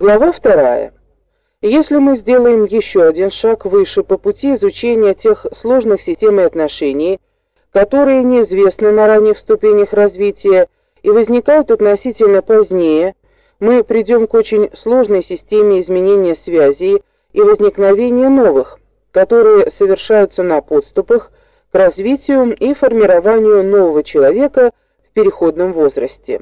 Глава вторая. Если мы сделаем еще один шаг выше по пути изучения тех сложных систем и отношений, которые неизвестны на ранних ступенях развития и возникают относительно позднее, мы придем к очень сложной системе изменения связей и возникновения новых, которые совершаются на подступах к развитию и формированию нового человека в переходном возрасте.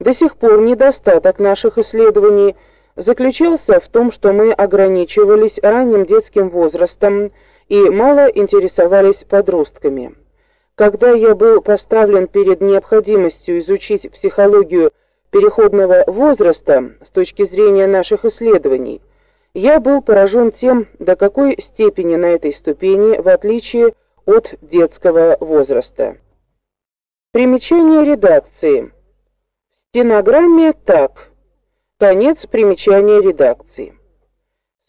До сих пор недостаток наших исследований – заключался в том, что мы ограничивались ранним детским возрастом и мало интересовались подростками. Когда я был поставлен перед необходимостью изучить психологию переходного возраста с точки зрения наших исследований, я был поражен тем, до какой степени на этой ступени, в отличие от детского возраста. Примечание редакции. В стенограмме так: Конец примечания редакции.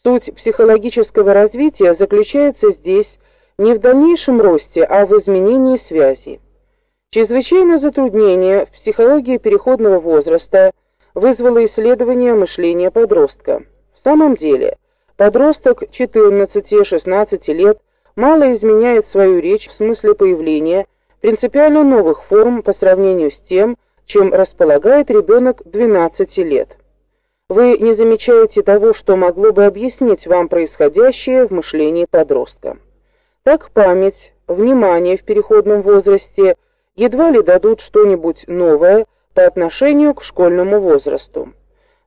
Суть психологического развития заключается здесь не в дальнейшем росте, а в изменении связей. Чрезвычайное затруднение в психологии переходного возраста вызвало исследование мышления подростка. В самом деле, подросток 14-16 лет мало изменяет свою речь в смысле появления принципиально новых форм по сравнению с тем, чем располагает ребенок 12 лет. Вы не замечаете того, что могло бы объяснить вам происходящее в мышлении подростка. Так память, внимание в переходном возрасте едва ли дадут что-нибудь новое по отношению к школьному возрасту.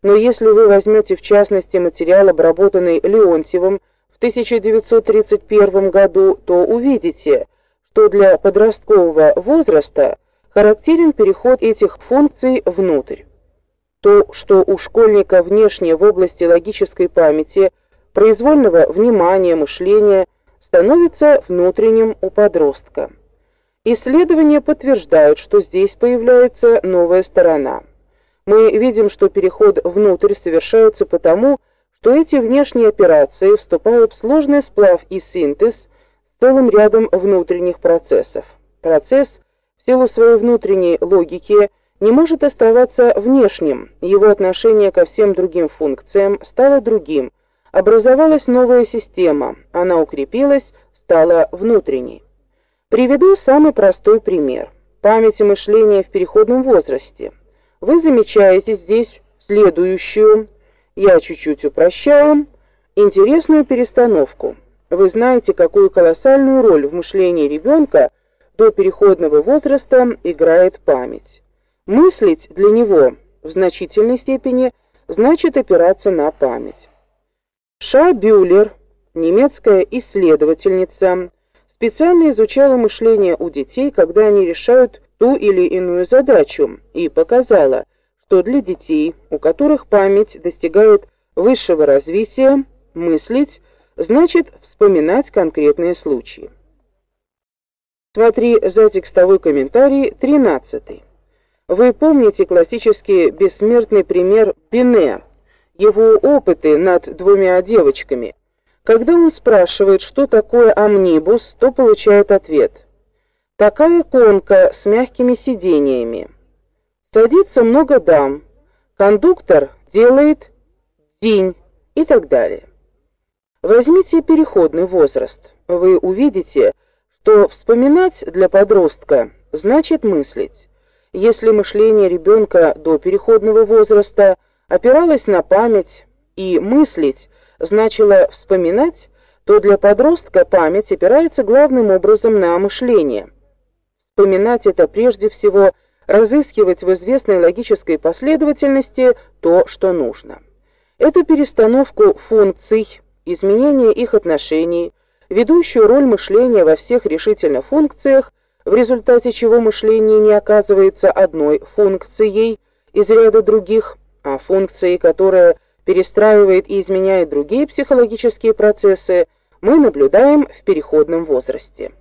Но если вы возьмете в частности материал, обработанный Леонтьевым в 1931 году, то увидите, что для подросткового возраста характерен переход этих функций внутрь. То, что у школьника внешне в области логической памяти, произвольного внимания, мышления становится внутренним у подростка. Исследования подтверждают, что здесь появляется новая сторона. Мы видим, что переход внутрь совершается потому, что эти внешние операции вступают в сложный сплав и синтез с целым рядом внутренних процессов. Процесс в силу своей внутренней логики – не может оставаться внешним. Его отношение ко всем другим функциям стало другим. Образовалась новая система. Она укрепилась, стала внутренней. Приведу самый простой пример. Память и мышление в переходном возрасте. Вы замечаете здесь следующую, я чуть-чуть упрощаю, интересную перестановку. Вы знаете, какую колоссальную роль в мышлении ребенка до переходного возраста играет память. Мыслить для него в значительной степени значит опираться на память. Ша Бюллер, немецкая исследовательница, специально изучала мышление у детей, когда они решают ту или иную задачу, и показала, что для детей, у которых память достигает высшего развития, мыслить значит вспоминать конкретные случаи. Смотри за текстовой комментарий 13. Вы помните классический бессмертный пример Бине, его опыты над двумя девочками. Когда он спрашивает, что такое амнибус, то получает ответ. Такая конка с мягкими сидениями. Садится много дам. Кондуктор делает день и так далее. Возьмите переходный возраст. Вы увидите, что вспоминать для подростка значит мыслить. Если мышление ребенка до переходного возраста опиралось на память и мыслить значило вспоминать, то для подростка память опирается главным образом на мышление. Вспоминать это прежде всего разыскивать в известной логической последовательности то, что нужно. Эту перестановку функций, изменение их отношений, ведущую роль мышления во всех решительно функциях в результате чего мышление не оказывается одной функцией из ряда других, а функцией, которая перестраивает и изменяет другие психологические процессы, мы наблюдаем в переходном возрасте.